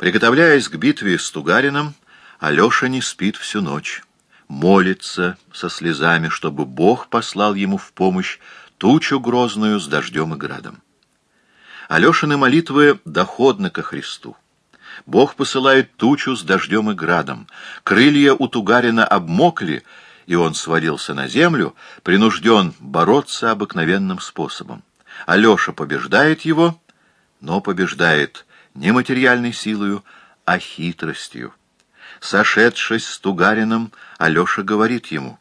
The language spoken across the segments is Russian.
Приготовляясь к битве с Тугарином, Алеша не спит всю ночь. Молится со слезами, чтобы Бог послал ему в помощь тучу грозную с дождем и градом. Алешины молитвы доходны ко Христу. Бог посылает тучу с дождем и градом. Крылья у Тугарина обмокли, и он свалился на землю, принужден бороться обыкновенным способом. Алеша побеждает его, но побеждает не материальной силою, а хитростью. Сошедшись с Тугарином, Алеша говорит ему,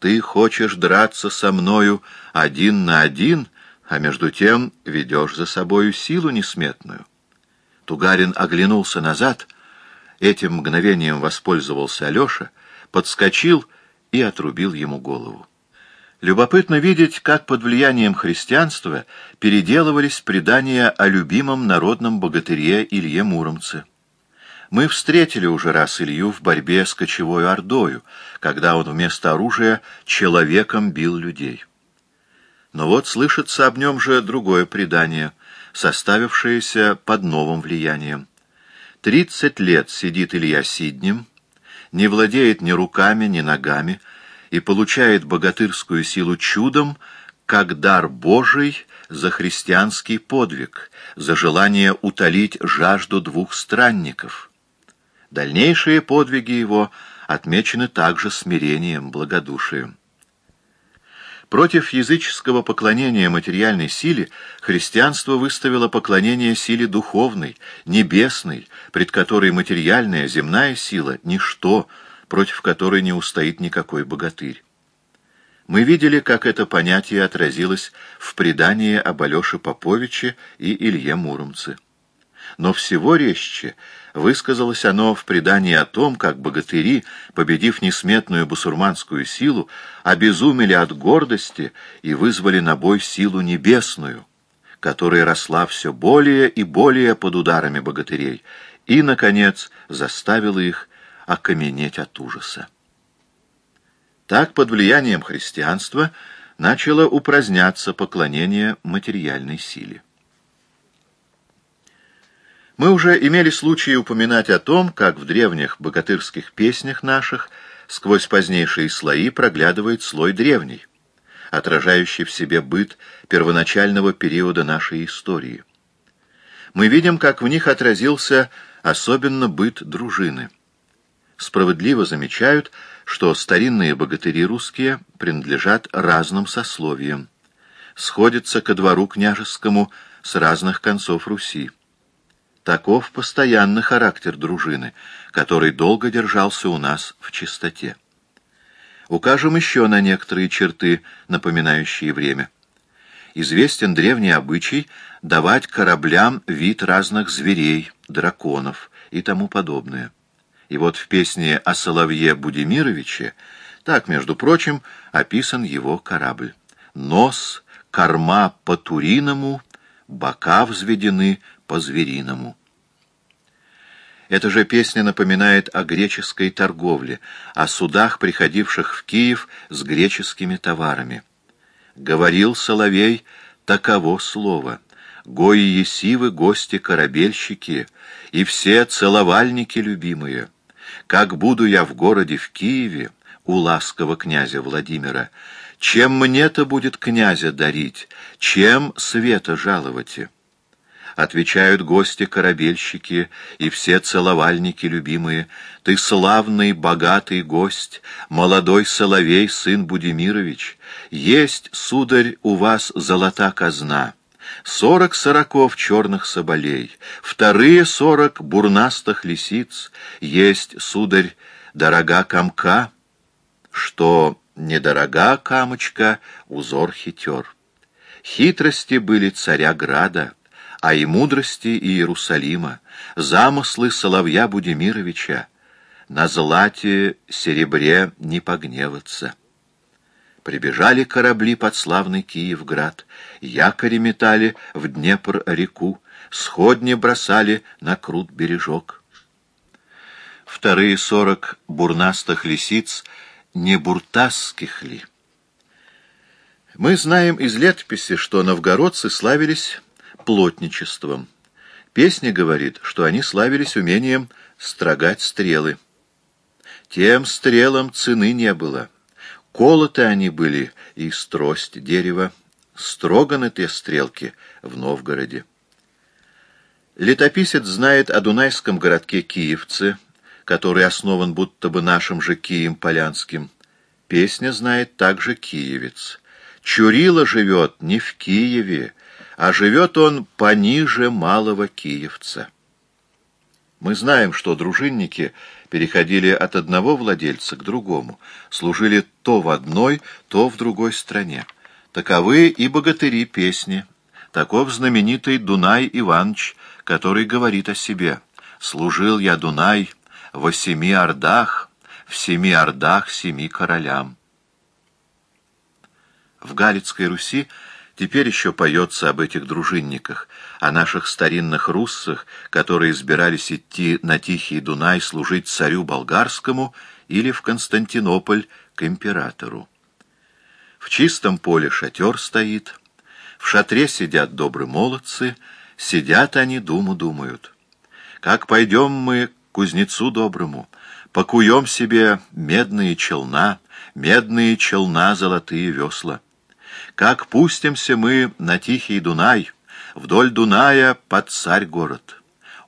«Ты хочешь драться со мною один на один, а между тем ведешь за собою силу несметную». Тугарин оглянулся назад, этим мгновением воспользовался Алеша, подскочил и отрубил ему голову. Любопытно видеть, как под влиянием христианства переделывались предания о любимом народном богатыре Илье Муромце. Мы встретили уже раз Илью в борьбе с кочевой ордою, когда он вместо оружия человеком бил людей. Но вот слышится об нем же другое предание, составившееся под новым влиянием. Тридцать лет сидит Илья Сиднем, не владеет ни руками, ни ногами, и получает богатырскую силу чудом, как дар Божий за христианский подвиг, за желание утолить жажду двух странников. Дальнейшие подвиги его отмечены также смирением, благодушием. Против языческого поклонения материальной силе христианство выставило поклонение силе духовной, небесной, пред которой материальная земная сила — ничто, против которой не устоит никакой богатырь. Мы видели, как это понятие отразилось в предании об Алёше Поповиче и Илье Муромце. Но всего резче высказалось оно в предании о том, как богатыри, победив несметную бусурманскую силу, обезумели от гордости и вызвали на бой силу небесную, которая росла все более и более под ударами богатырей и, наконец, заставила их окаменеть от ужаса. Так, под влиянием христианства, начало упраздняться поклонение материальной силе. Мы уже имели случай упоминать о том, как в древних богатырских песнях наших сквозь позднейшие слои проглядывает слой древний, отражающий в себе быт первоначального периода нашей истории. Мы видим, как в них отразился особенно быт дружины – справедливо замечают, что старинные богатыри русские принадлежат разным сословиям, сходятся ко двору княжескому с разных концов Руси. Таков постоянный характер дружины, который долго держался у нас в чистоте. Укажем еще на некоторые черты, напоминающие время. Известен древний обычай давать кораблям вид разных зверей, драконов и тому подобное. И вот в песне о Соловье Будимировиче так, между прочим, описан его корабль. Нос, корма по-туриному, бока взведены по-звериному. Эта же песня напоминает о греческой торговле, о судах, приходивших в Киев с греческими товарами. Говорил Соловей таково слово. Гои есивы, гости-корабельщики, и все целовальники любимые — как буду я в городе в Киеве у ласкового князя Владимира, чем мне-то будет князя дарить, чем света жаловать? Отвечают гости-корабельщики и все целовальники любимые, ты славный, богатый гость, молодой соловей, сын Будимирович, есть, сударь, у вас золота казна сорок сороков черных соболей, вторые сорок бурнастых лисиц, есть, сударь, дорога комка, что недорога камочка, узор хитер. Хитрости были царя Града, а и мудрости Иерусалима, замыслы Соловья Будимировича, на злате, серебре не погневаться. Прибежали корабли под славный Киевград, якори метали в Днепр-реку, сходни бросали на крут бережок. Вторые сорок бурнастых лисиц не буртасских ли? Мы знаем из летописи, что новгородцы славились плотничеством. Песня говорит, что они славились умением строгать стрелы. Тем стрелам цены не было. Колоты они были и стрость дерева. Строганы те стрелки в Новгороде. Летописец знает о дунайском городке Киевце, который основан будто бы нашим же Кием Полянским. Песня знает также киевец. Чурила живет не в Киеве, а живет он пониже малого киевца. Мы знаем, что дружинники переходили от одного владельца к другому, служили то в одной, то в другой стране. Таковы и богатыри песни. Таков знаменитый Дунай Иванович, который говорит о себе «Служил я, Дунай, во семи ордах, в семи ордах семи королям». В Галицкой Руси теперь еще поется об этих дружинниках, о наших старинных руссах, которые избирались идти на Тихий Дунай служить царю болгарскому или в Константинополь к императору. В чистом поле шатер стоит, в шатре сидят добрые молодцы, сидят они, думу думают. Как пойдем мы к кузнецу доброму, покуем себе медные челна, медные челна, золотые весла. Как пустимся мы на Тихий Дунай, вдоль Дуная под царь-город.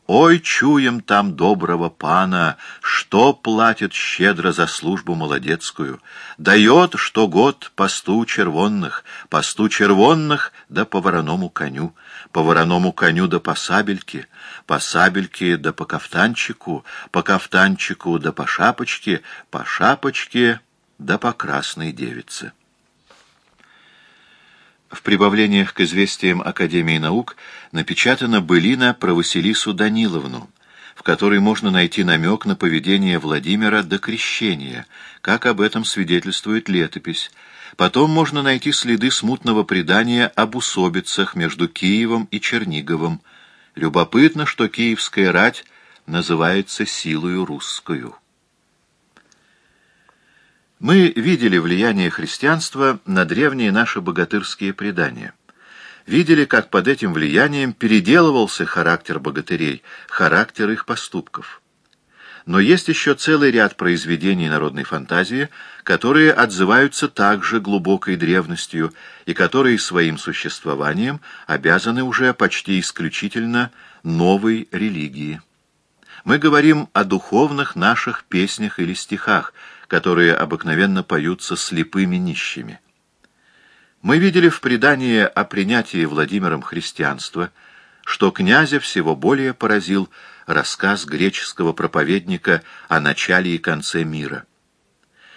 Ой, чуем там доброго пана, что платит щедро за службу молодецкую. Дает, что год, посту червонных, посту червонных да по вороному коню, по вороному коню да по сабельке, по сабельке да по кафтанчику, по кафтанчику да по шапочке, по шапочке да по красной девице. В прибавлениях к известиям Академии наук напечатана былина про Василису Даниловну, в которой можно найти намек на поведение Владимира до крещения, как об этом свидетельствует летопись. Потом можно найти следы смутного предания об усобицах между Киевом и Черниговым. Любопытно, что киевская рать называется силою русскую. Мы видели влияние христианства на древние наши богатырские предания. Видели, как под этим влиянием переделывался характер богатырей, характер их поступков. Но есть еще целый ряд произведений народной фантазии, которые отзываются также глубокой древностью и которые своим существованием обязаны уже почти исключительно новой религии. Мы говорим о духовных наших песнях или стихах, которые обыкновенно поются слепыми нищими. Мы видели в предании о принятии Владимиром христианства, что князя всего более поразил рассказ греческого проповедника о начале и конце мира –